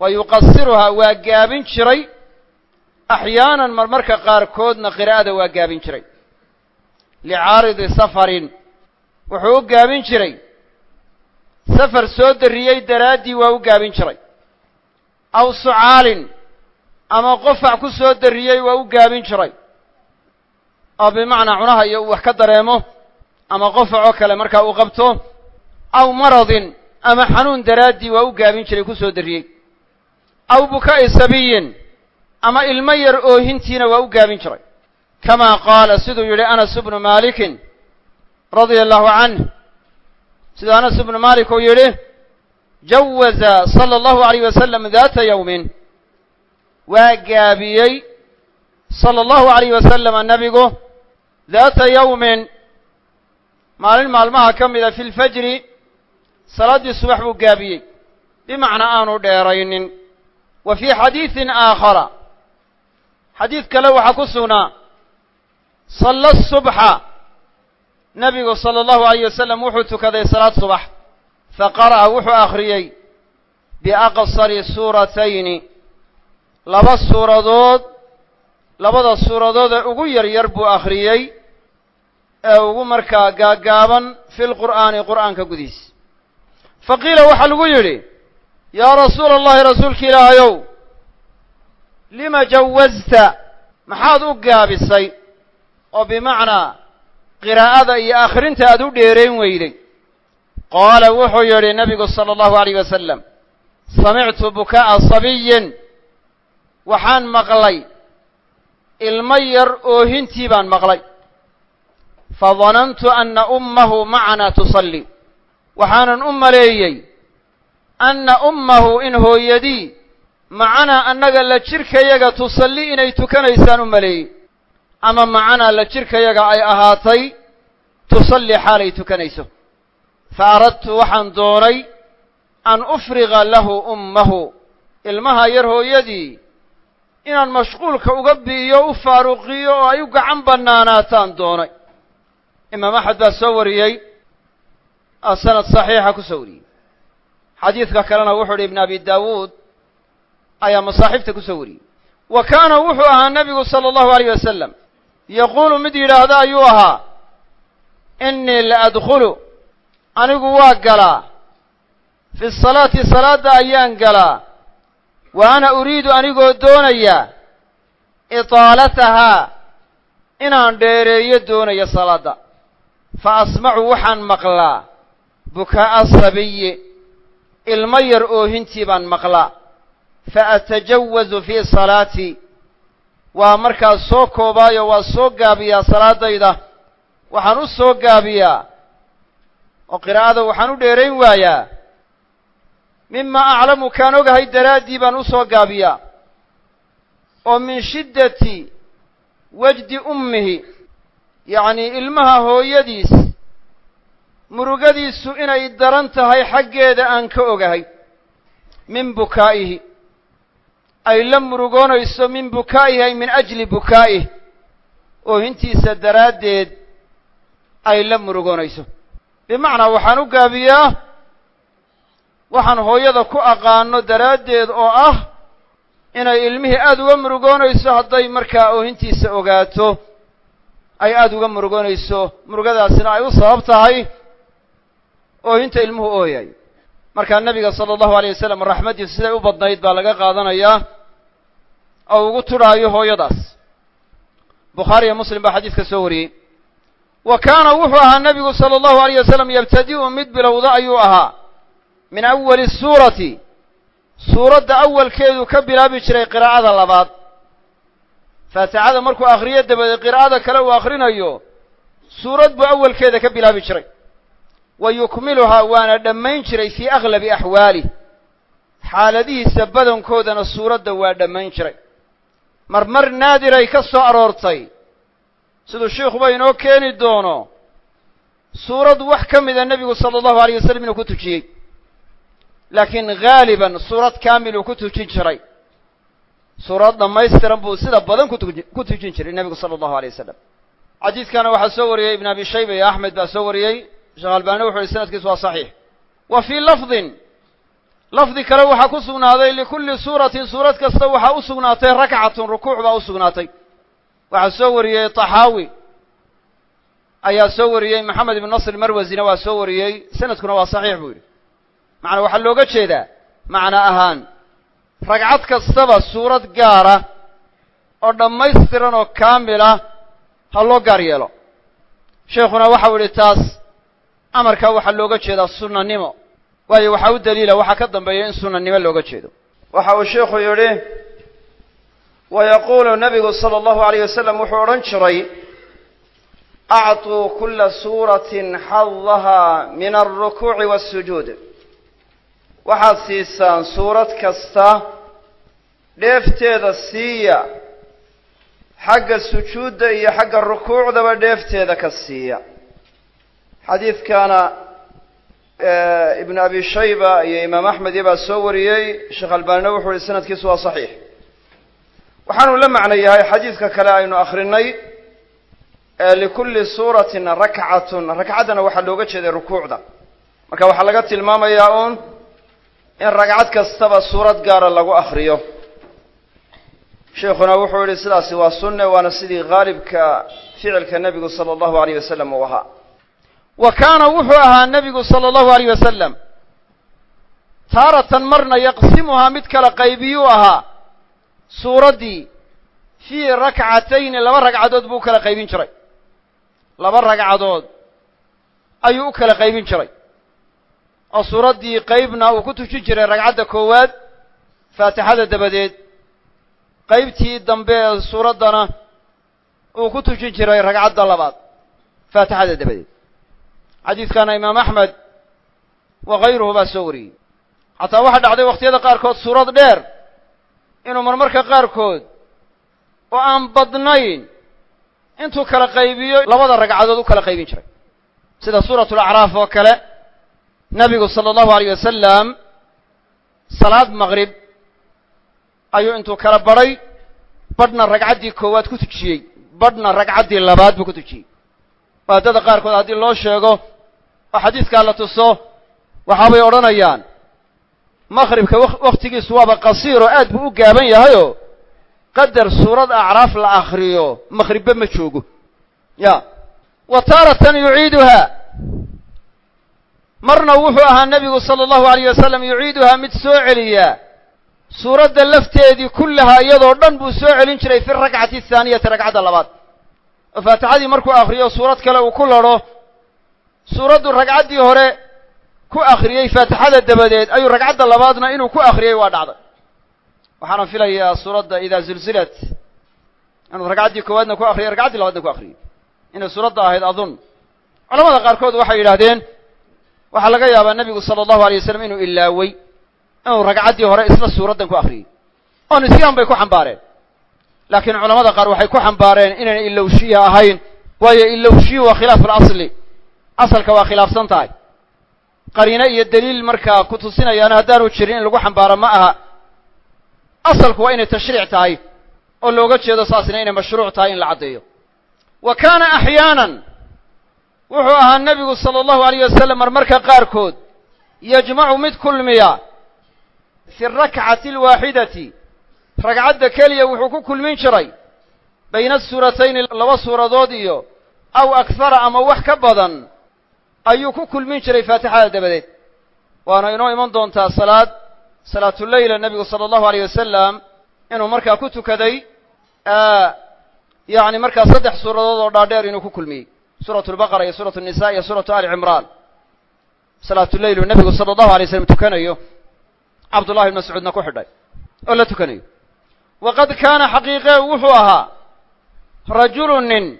Wa yuqasiruhaa waa gaabin jiray axyaanan marmarka qaarkoodna qiraa'ada waa gaabin jiray. Licaaridi safarin wuxuu u gaabin jiray. Safar soo darriyey daraaddii waa u gaabin jiray. Aw sucaalin ama qofac ku soo darriyey waa u gaabin jiray oo bimacnaa cunaha iyo uu wax ka dareemo ama qofac oo kale markaa uu qabto aw maradin ama xanuun daraaddii waa u gaabin jiray ku soo darriyey aw buka'i sabiyin ama ilmo yar oohintiina waa u gaabin jiray. Kamaa qaala siduu yidhi anas ibnu maalikin radia allahu canh siduu anas ibnu maalik uu yidhi jawaza sala allahu alayh wasalam daata yowmin waa gaabiyey sala allahu alayh wasalama nebigu daata yowmin maalin maalmaha ka mida fi lfajri salaaddii subax buu gaabiyey. Bimacnaa aanu dheeraynin. Wa fii xadiidin aakhara. Xadiid kale waxaa ku sugnaa salla subxa. Nebigu sala allahu alayh wasalam wuxuu tukaday salaad subax faqara'a wuxuu akhriyey biaqsari suuratayni. Laba suuradood labada suuradood ee ugu yar yar buu akhriyey ee ugu markaa gaagaaban fi lqur'aani qur'aanka gudihiisa fa qiila waxaa lagu yidhi yaa rasuula allahi rasuulka ilaahayow lima jawazta? Maxaad u gaabisay? oo bimacnaa qiraa'ada iyo akhrinta aad u dheerayn weyday qaala wuxuu yidhi nebigu sala allahu alayh wasalam samictu bukaa'a sabiyin. Waxaan maqlay ilmo yar oohintii baan maqlay fadanantu anna ummahu macanaa tusalli waxaanan u maleeyey anna ummahu in hooyadii macanaa annaga la jirkayaga tusalli inay tukanaysaan u maleeyey ama macanaa la jirkayaga ay ahaatay tusalli xaalay tukanayso fa aradtu waxaan doonay an ufriga lahu ummahu ilmaha yar hooyadii inaan mashquulka uga bi'iyo u faaruqiyo oo ay u gacan bannaanaataan doonay imaam axmed baa soo wariyey sanad saxiixa ku soo wariyey. xadiidka kalena wuxuu uhi ibn abi daawuud ayaa masaaxiibta ku soo wariyey. Wa kaana wuxuu ahaa nebigu sala allahu alayh wasalam yaquulu mid yidhaahda ayuu ahaa innii la adkhulu anigu waa galaa. Fi salaati salaadda ayaan galaa. Wa ana uriidu anigoo doonaya itaalatahaa inaan dheereeyo doonaya salaadda fa asmacu waxaan maqlaa. Bukaa'a sabiyi ilmo yar oohintii baan maqlaa. Fa atajawazu fii salaatii waa markaas soo koobaayo waa soo gaabiyaa salaadayda. Waxaan u soo gaabiyaa. Oo qiraa'ada waxaan u dheerayn waayaa. Mima aclamu kaan ogahay daraaddii baan u soo gaabiyaa. Oo min shiddati wajdi ummihi yacnii ilmaha hooyadiis murugadiisu inay daran tahay xaggeeda aan ka ogahay. Min bukaa'ihi. Ay la murugoonayso min bukaa'ihi ay min ajli bukaa'ih oohintiisa daraaddeed ay la murugoonayso bimacnaa waxaan u gaabiyaa waxaan hooyada ku aqaano daraaddeed oo ah inay ilmihii aada uga murugoonayso hadday markaa oohintiisa ogaato ay aada uga murugoonayso murugadaasina ay u sabab tahay oohinta ilmuhu ooyay. Markaa nebiga sala allahu alayh wasalam raxmaddiisu siday u badnayd baa laga qaadanayaa oo ugu tudhaayo hooyadaas. Bukhaari iyo muslim baa xadiiska soo wariyey. Wa kaana wuxuu ahaa nebigu sala allahu alayh wasalam yabtadi'u mid bilowda ayuu ahaa. Min awali suurati. Suuradda awalkeedu ka bilaabi jiray qiraa'ada labaad faatixada markuu akhriyo dabadeed qiraa'ada kale uu akhrinayo suurad buu awalkeeda ka bilaabi jiray. Wa yukmiluhaa waana dhammayn jiray fii aglabi axwaalih xaaladihiisa badankoodana suuradda waa dhammayn jiray. Marmar naadiray ka soo aroortay siduu sheikuba inoo keeni doono suurad wax ka mida nebigu sala allahu alayh wasalam inuu ku tujiyey. Laakiin haaliban suurad kaamil uu ku tujin jiray suurad dhammaystiran buu sida badan ku tujin jiray nebigu sala allahu alay wasalam xadiidkana waxaa soo wariyey ibn abi shayba iyo axmed baa soo wariyey. Sheekh albaani wuxu uhi sanadkiisu waa saxiix. Wa fii lafdin lafdi kale waxaa ku sugnaaday likulli suuratin suurad kasta waxaa u sugnaatay rakcatun rukuuc baa u sugnaatay. Waxaa soo wariyey taxaawi ayaa soo wariyey maxamed ibn nasr marwasina waa soo wariyey sanadkuna waa saxiix buu yidhi. Macnaa waxaa looga jeedaa macna ahaan ragcad kastaba suurad gaara oo dhammaystiran oo kaamila ha loo gaar yeelo. Sheekhuna waxau idhi taas amarkaa waxaa looga jeedaa sunnanimo. Waayo waxaa u daliila waxaa ka dambeeya in sunnanimo looga jeedo. Waxa uu sheikhu yidhi wa yaquulu nabigu sala allahu alayh wasalam wuxuu odhan jiray acطuu kula suuratin xadaha min alrukuuci waasujuud waxaad siisaan suurad kasta dheefteeda siiya xagga sujuudda iyo xagga rukuucdaba dheefteeda ka siiya. Xadiidkana ibnu abi shayba iyo imaam axmed iyo baa soo wariyey sheekh albaanina wuxuu yihi sanadkiisu waa saxiix. Waxaanu la macno yahay xadiidka kale aynu akrinay likulli suuratin rakcatun rakcaddana waxaa looga jeeday rukuucda. Marka waxaa laga tilmaamayaa uun in ragcad kastaba suurad gaara lagu akriyo sheikuna wuxuu yihi sidaasi waa sunne waana sidii haalibka ficilka nebigu sala allahu alayh wasalam uu ahaa. Wa kaana wuxuu ahaa nebigu sala allahu alayh wasalam taaratan marna yaqsimuhaa mid kala qaybiyuu ahaa. Suuraddii fii rakcatayni laba ragcadood buu u kala qaybin jiray. Laba ragcadood ayuu u kala qaybin jiray oo suuraddii qaybna uu ku tujin jiray ragcadda koowaad faatixada dabadeed. Qaybtii dambe ee suuraddana uu ku tujin jiray ragcadda labaad faatixada dabadeed. Xadiidkana imaam axmed wa kayruhu baa soo wariyey. Xataa waxaa dhacday wakhtiyada qaarkood suurad dheer inuu marmarka qaarkood oo aan badnayn intuu kala qaybiyo labada ragcadood u kala qaybin jiray. Sida suuratu lacraaf oo kale nebigu sala allahu alayh wasalam salaad maqrib ayuu intuu kala badhay badhna ragcaddii koowaad ku tujiyey badhna ragcaddii labaad buu ku tujiyey. Waadada qaarkood haddii loo sheego oo xadiidkaa la tuso waxaabay odhanayaan maqribka wakhtigiisu waaba qasiir oo aad buu u gaaban yahayoo qadar suurad acraaf la akriyo maqribba ma joogo. Ya wa taaratan yuciiduhaa marna wuxuu ahaa nebigu sala allahu alayh wasalam yuciiduhaa mid soo celiyaa suuradda lafteedii kullahaa iyadoo dhan buu soo celin jiray fi rakcati athaaniyati ragcadda labaad. Oo faatixadii markuu akriyo suurad kale uu ku ladho suuraddu ragcaddii hore ku akriyey faatixada dabadeed ayuu ragcadda labaadna inuu ku akriyey waa dhacday. Waxaana filayaa suuradda idaa zulzilat inuu ragcaddii koowaadna ku akriyay ragcaddii labaadna ku akriyey inay suuradda ahayd adun. Culamada qaarkood waxay yidhahdeen waxaa laga yaabaa nebigu sala allahu alay wasalam inuu ilaawey inuu ragcaddii hore isla suuraddan ku akriyey oo nisyaan bay ku xambaareen. Laakiin culamada qaar waxay ku xambaareen inayna ilowshiya ahayn waayo ilowshiyu waa khilaafu alasli. Asalka waa khilaafsan tahay. Qariine iyo daliil markaa ku tusinayaana haddaanu jirin in lagu xambaaro ma aha. Asalku waa inay tashriic tahay oo looga jeedo saasina inay mashruuc tahay in la caddeeyo. Wa kaana axyaanan wuxuu ahaa nebigu sala allahu alayh wasalam marmarka qaarkood yajmacu mid kulmiya fi arakcati alwaaxidati ragcadda keliya wuxuu ku kulmin jiray bayna suuratayni laba suuradood iyo aw akhara ama wax ka badan ayuu ku kulmin jiray faatixada dabadeed. Waana inoo iman doontaa salaad salaatuleyla nebigu sala allahu alayh wasalam inuu markaa ku tukaday yacni markaa saddex suuradood oo dhaadheer inuu ku kulmiyey suuratu lbaqara iyo suuratu nisa iyo suuratu ali cimraan. Salaatuleylu nebigu sala allahu alay slam tukanayo. Cabdullahi ibn mascuudna ku xidhay oo la tukanayo. Waqad kaana xaqiiqe wuxuu ahaa rajulu nin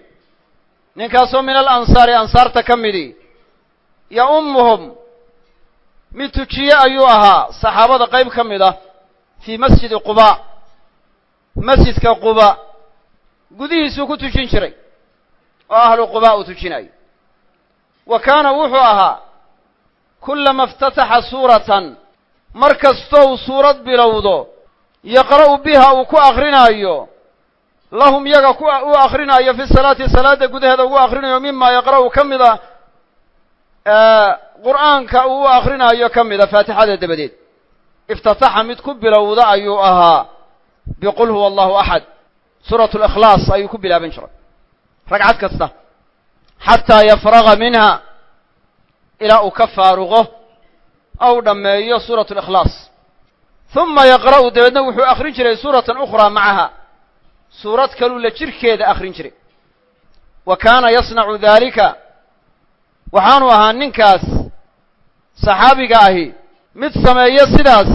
ninkaasoo min alansaari ansaarta ka midi. Yaummuhum mid tujiye ayuu ahaa saxaabada qayb ka mid ah fii masjidi quba. Masjidka quba gudihiisuu ku tujin jiray oo ahlu quba uu tujinayo wa kaana wuxuu ahaa kullama iftataxa suuratan mar kastoo uu suurad bilowdo yaqra'u biha uu ku akrinaayo lahum yaga ku u akrinaayo fi salaati salaadda gudaheeda ugu akrinayo mima yaqra'u ka mid a qur'aanka uu u akrinaayo ka mida faatixada dabadeed. Iftataxa mid ku bilowda ayuu ahaa biqul huwa allahu axad suuratu likhlaas ayuu ku bilaaban jiray ragcad kasta. Xataa yafraga minha ilaa uu ka faaruqo ou dhammeeyo suuratu likhlaas huma yaqra'u dabeedna wuxuu akhrin jiray suuratan ukhraa macaha. Suurad kaluu la jirkeeda akhrin jiray. Wa kaana yasnacu daalika waxaanu ahaa ninkaas saxaabiga ahi. Mid sameeyo sidaas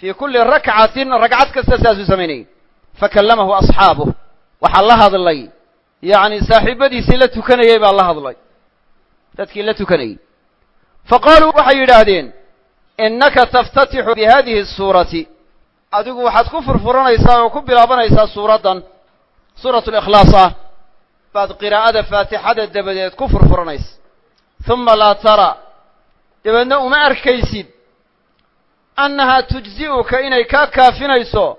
fii kulli rakcatin ragcad kasta sidaasuu samaynayay fakallamahu asxaabuh waxaa la hadlay yacni saaxiibadiisii la tukanayey baa la hadlay. Dadkii la tukanayey fa qaaluu waxay yidhaahdeen innaka taftatixu bi hadihi suurati. Adigu waxaad ku furfuranaysaa oo ku bilaabanaysaa suuraddan suuratu likhlaas ah baad qiraa'ada faatixada dabadeed ku furfuranaysa huma laa tara. Dabeedna uma arkaysid annahaa tujzi'uka inay kaa kaafinayso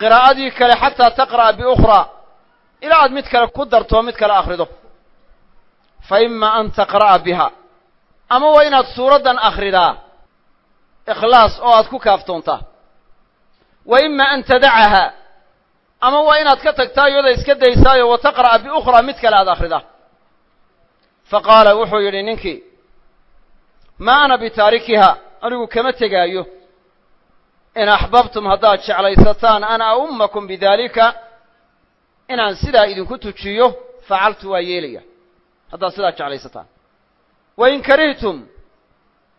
qiraa'adii kale xataa taqra'a biukhraa ilaa aad mid kale ku darto mid kale akhrido fa ima an taqra'a biha ama waa inaad suuraddan akhridaa ikhlaas oo aad ku kaaftoontaa wa ima an tadacaha ama waa inaad ka tagtaa iyooda iska daysaayo wa taqra'a biukhraa mid kale aad akhridaa fa qaala wuxuu yidhi ninkii maa ana bitaarikiha anigu kama tegaayo in axbabtum haddaad jeclaysataan an a'ummakum bidaalika inaan sidaa idinku tujiyo facaltu waa yeelaya. Haddaad sidaa jeclaysataan wa in karihtum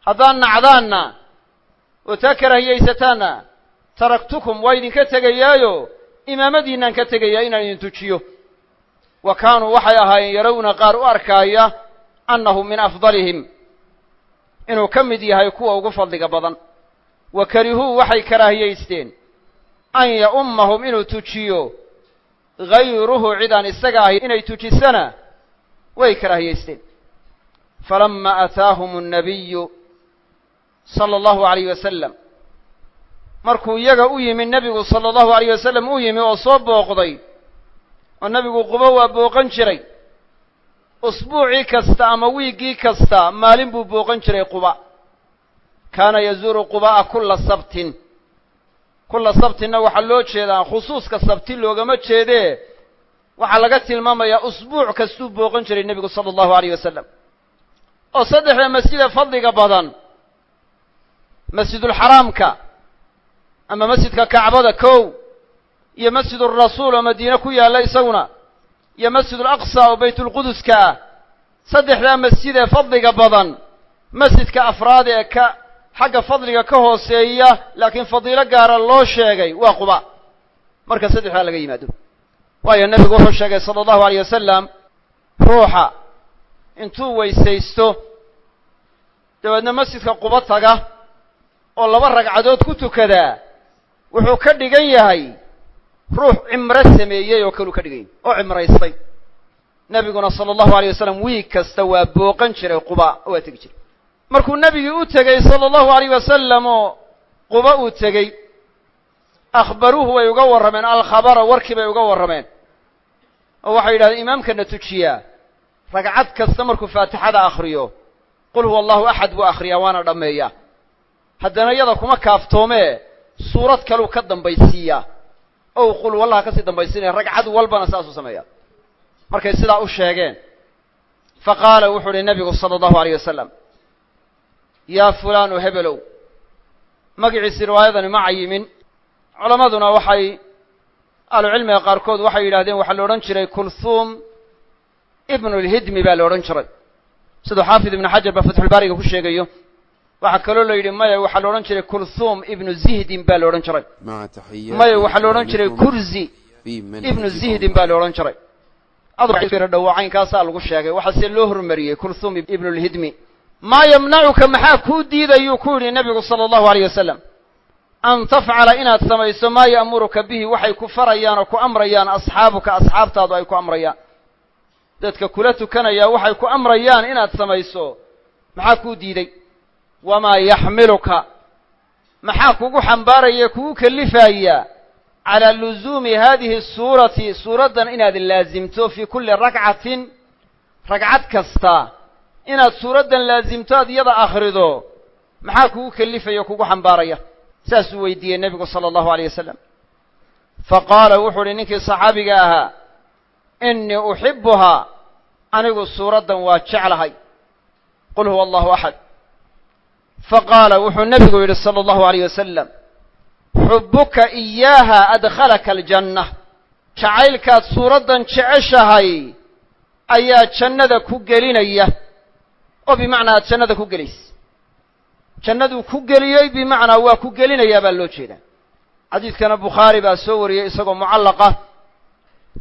haddaad nacdaanna oo taa karahiyaysataanna taraktukum waa idinka tegayaayo imaamadiinaan ka tegayaa inaan idin tujiyo. Wa kaanuu waxay ahaayeen yarawna qaar u arkaaya annahu min afdalihim inuu ka mid yahay kuwa ugu fadliga badan. Wa karihuu waxay karaahiyaysteen an ya'ummahum inuu tujiyo hayruhu cidaan isaga ahay inay tujisana way karaahiyaysteen falama ataahum annabiyu sala allahu alayh wasalam markuu iyaga u yimi nebigu sala allahu alayh wasalam u yimi oo soo booqday oo nebigu quba waa booqan jiray usbuucii kasta ama wiiggii kasta maalin buu booqan jiray quba kaana yazuuru quba'a kulla sabtin kula sabtinna waxaa loo jeedaa khusuuska sabti loogama jeedee waxaa laga tilmaamayaa usbuuc kastuu booqan jiray nebigu sala allahu alayh wasalam oo saddexda masjida fadliga badan masjidulxaraamka ama masjidka kacbada kow iyo masjidurasuul oo madiine ku yaalla isaguna iyo masjid alaqsa oo baytulquduska ah saddexdaa masjid ee fadliga badan masjidka afraad ee ka xagga fadliga ka hooseeya laakiin fadiilo gaara loo sheegay waa quba. Marka saddexdaa laga yimaado. Waayo nebigu wuxuu sheegay sala allahu alayh wasalam ruuxa intuu weysaysto dabeedna masjidka quba taga oo laba ragcadood ku tukadaa wuxuu ka dhigan yahay ruux cimro sameeyey oo kaluu ka dhigan yahay oo cimraystay. Nebiguna sala allahu alayh wasalam wiig kasta waa booqan jiray quba oo waa tegi jiray markuu nebigii u tegey sala allahu alayh wasalam oo quba uu tegey akhbaruuhu way uga warrameen alkhabara warkii bay uga warrameen. Oo waxay yidhahdeen imaamkana tujiyaa. Ragcad kasta markuu faatixada akhriyo qul huwa allahu axad buu akhriyaa waana dhammeeyaa haddana iyada kuma kaaftoomee suurad kaluu ka dambaysiiyaa ow qul wallaha ka sii dambaysiinaya ragcad walbana saasuu sameeyaa markay sidaa u sheegeen. Fa qaala wuxuu uhi nebigu sala allahu alayh wasalam yaa fulaanu hebelow magiciisi riwaayadani ma cayimin. Culammaduna waxay ahlucilmiga qaarkood waxay yidhahdeen waxaa la odhan jiray kulhuum ibnu lhidmi baa la odhan jiray. Siduu xaafid ibnu xajar ba fatxulbaariga ku sheegayo. Waxaa kaloo la yidhi maya waxaa la odhan jiray kulhuum ibnu zihdin baa la odhan jiray. Maya waxaa la odhan jiray kurzi ibnu zihdin baa la odhan jiray. Dhawaacaynkaasa lagu sheegay. Waxaase loo hormariyey kulhuum ibnu lhidmi maa yamnacuka maxaa kuu diidayuu ku yidhi nebigu sala allahu alayh wasalam an tafcala inaad samayso maa ya'muruka bihi waxay ku farayaan oo ku amrayaan asxaabuka asxaabtaadu ay ku amrayaan. Dadka kula tukanayaa waxay ku amrayaan inaad samayso maxaa kuu diiday? Wamaa yaxmiluka maxaa kugu xambaaraya kugu kelifaaya calaa luzuumi haadihi suurati suuraddan inaad laasimto fii kulli rakcatin ragcad kasta inaad suuraddan laasimto ad iyada akhrido maxaa kugu kelifaya kugu xambaaraya? Saasuu weydiiyey nebigu sala allahu aleyh wasalam fa qaala wuxuu uhi ninkii saxaabiga ahaa innii uxibuhaa anigu suuraddan waa jeclahay. Qul huwa allahu axad fa qaala wuxuu nebigu yidhi sala allahu aleyh wasalam xubuka iyaaha adkhalaka aljanna. Jacaylkaad suuraddan jeceshahay ayaa jannada ku gelinaya oo bimacnaa aad jannada ku gelaysa jannaduu ku geliyey bimacnaa waa ku gelinayaa baa loo jeedaa. Xadiidkana bukhaari baa soo wariyey isagoo mucallaqa.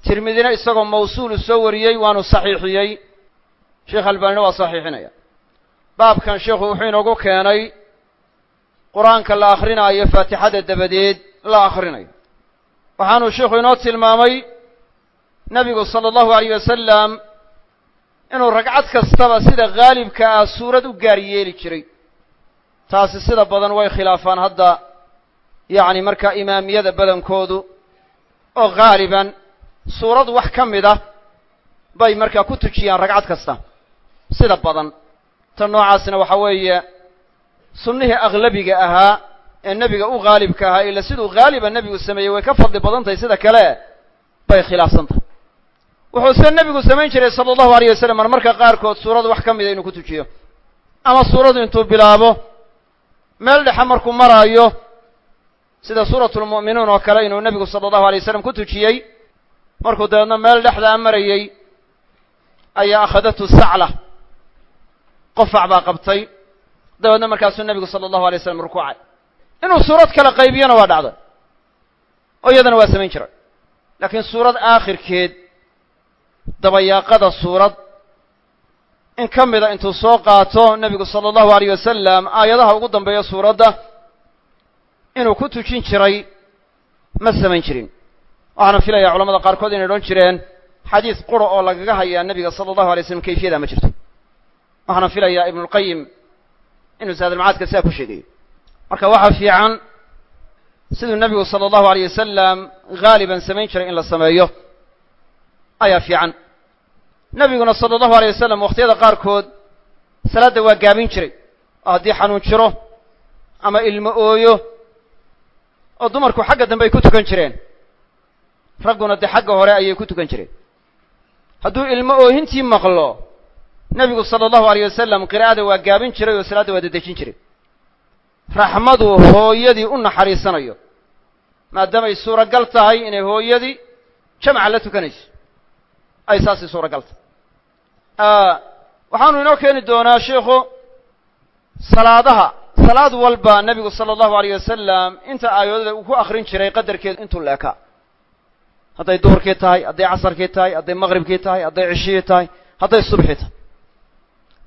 Tirmidina isagoo mawsuulu soo wariyey waanu saxiixiyey. Sheekh albaanina waa saxiixinaya. Baabkan sheikhu wuxuu inoogu keenay qur'aanka la akrinaayo faatixada dabadeed la akhrinayo. Waxaanuu sheikhu inoo tilmaamay nebigu sala allahu alayh wasalam inuu ragcad kastaba sida haalibka ah suurad u gaar yeeli jiray. Taasi sida badan way khilaafaan hadda yacni markaa imaamiyada badankoodu oo haaliban suurad wax ka mid ah bay markaa ku tujiyaan ragcad kasta. Sida badan. Tan noocaasna waxa weeye sunnihii aglabiga ahaa ee nebiga u haalibka ahaa ila siduu haaliba nebigu sameeyey way ka fadli badan tahay sida kale bay khilaafsan tahay wuxuu se nebigu samayn jiray sala allahu alayh wasalam marmarka qaarkood suurad wax ka mida inuu ku tujiyo. Ama suuradu intuu bilaabo meel dhexe markuu maraayo sida suuratulmu'minuun oo kale inuu nebigu sala allahu alay wasalam ku tujiyey markuu dabeedna meel dhexdaa marayey ayaa akhadatu sacla. Qofac baa qabtay dabeedna markaasuu nebigu sala allahu alay waslam rukuucay. Inuu suurad kale qaybiyona waa dhacday oo iyadana waa samayn jiray. Laakiin suurad aakhirkeed dabayaaqada suurad. In ka mida intuu soo qaato nebigu sala allahu alayh wasalam aayadaha ugu dambeeya suuradda inuu ku tujin jiray ma samayn jirin. Waxaana filayaa culamada qaarkood inay odhan jireen xadiis qura oo lagaga hayaa nebiga sala allahu alay slam kayfiyadaa ma jirto. Waxaana filayaa ibnulqayim inuu saadalmacaadka sidaa ku sheegayo marka waxaa fiican siduu nebigu sala allahu alayh wasalam haaliban samayn jiray in la sameeyo ayaa fiican. Nebiguna sala allahu alay wasalam wakhtiyada qaarkood salaadda waa gaabin jiray. Oo haddii xanuun jiro ama ilmo ooyo oo dumarku xagga dambe ay ku tukan jireen. Ragguna dee xagga hore ayay ku tukan jireen. Hadduu ilmo oohintii maqlo nebigu sala allahu alayh wasalam qiraa'ada waa gaabin jiray oo salaadda waa dedejin jiray. Raxmadu hooyadii u naxariisanayo maadaamay suuragal tahay inay hooyadii jamaca la tukanayso ay saasii suuragal tahay waxaanu inoo keeni doonaa sheikhu salaadaha salaad walba nebigu sala allahu alayh wasalam inta aayadada uu ku akrin jiray qadarkeedu intuu la ekaa hadday duhurkii tahay hadday casarkii tahay hadday maqribkii tahay hadday cishihii tahay hadday subxii tahay.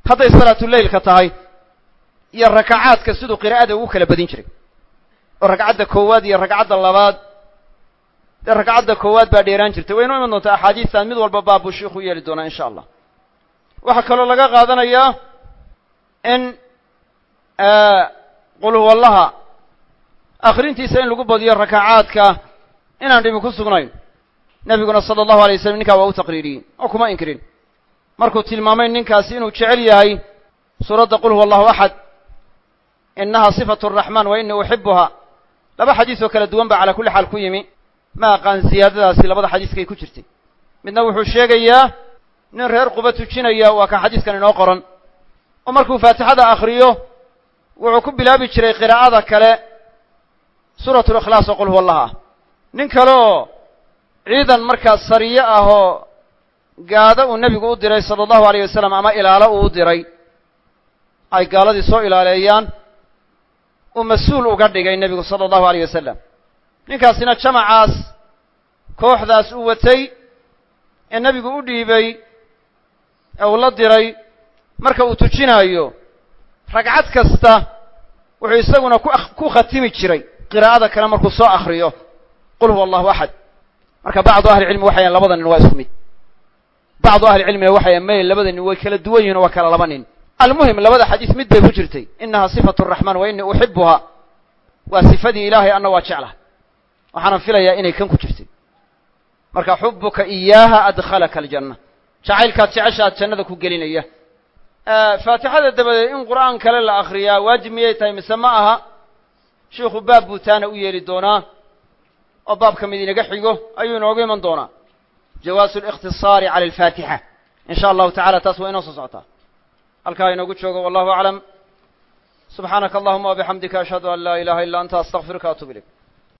Hadday salaatuleylka tahay iyo rakacaadka siduu qiraa'ada ugu kala badin jiray. Oo ragcadda koowaad iyo ragcadda labaad ragcadda koowaad baa dheeraan jirtay way inoo iman doontaa axaadiistan mid walba baabuu shiiku yeeli doonaa insha allah waxaa kaloo laga qaadanayaa in qul huwallaha akrintiisa in lagu badiyo rakacaadka inaan dhibi ku sugnayn nebiguna sala allahu alay waslam ninkaa waa u taqriiriyey oo kuma inkirin markuu tilmaamay ninkaasi inuu jecel yahay suuradda qul huwa allahu axad inaha sifatu araxmaan wa inii uxibuha laba xadiis oo kala duwan baa calaa kulli xaal ku yimi ma aqaan ziyaadadaasi labada xadiiskay ku jirtay. Midna wuxuu sheegayaa nin reer quba tujinaya waa kan xadiiskan inoo qoran. Oo markuu faatixada akhriyo wuxuu ku bilaabi jiray qiraa'ada kale suuratu likhlaas oo qul huwa allah ah nin kale oo ciidan markaas sariye ah oo gaado uu nebigu u diray sala allahu alayh wasalam ama ilaalo uu u diray ay gaaladii soo ilaaleeyaan uu mas'uul uga dhigay nebigu sala allahu alayh wasalam ninkaasina jamacaas kooxdaas uu watay ee nebigu u dhiibay ee uu la diray marka uu tujinaayo ragcad kasta wuxuu isaguna ku khatimi jiray. Qiraa'ada kale markuu soo akriyo qul huwa allahu axad marka bacdu ahli cilmi waxay yahen labada nin waa isku mid. Bacdu ahli cilmina waxay yahen may labada nin way kala duwan yihiin oo waa kala laba nin. Almuhim labada xadiis mid bay ku jirtay inaha sifatu araxmaan wa inii uxibuha waa sifadii ilaahay anna waa jeclaha waxaana filayaa inay kan ku jirtay. Marka xubuka iyaaha adkhalaka aljanna. Jacaylkaad jeceshaad jannada ku gelinaya. Faatixada dabadeed in qur'aan kale la akriyaa waajib miyay tahay? Mise ma aha? Shiikhu baab buu taana u yeeli doonaa. Oo baabka mid inaga xigo ayuu inoogu iman doonaa. Jawaasu اlikhtisaari cala alfaatixa. In sha allahu tacala taas waa inoo soo socotaa halkaa inoogu joogo wallahu aclam. Subxaanaka allahuma wabixamdika ashhadu an laa ilaha illa anta astaqfiruka atub ilayk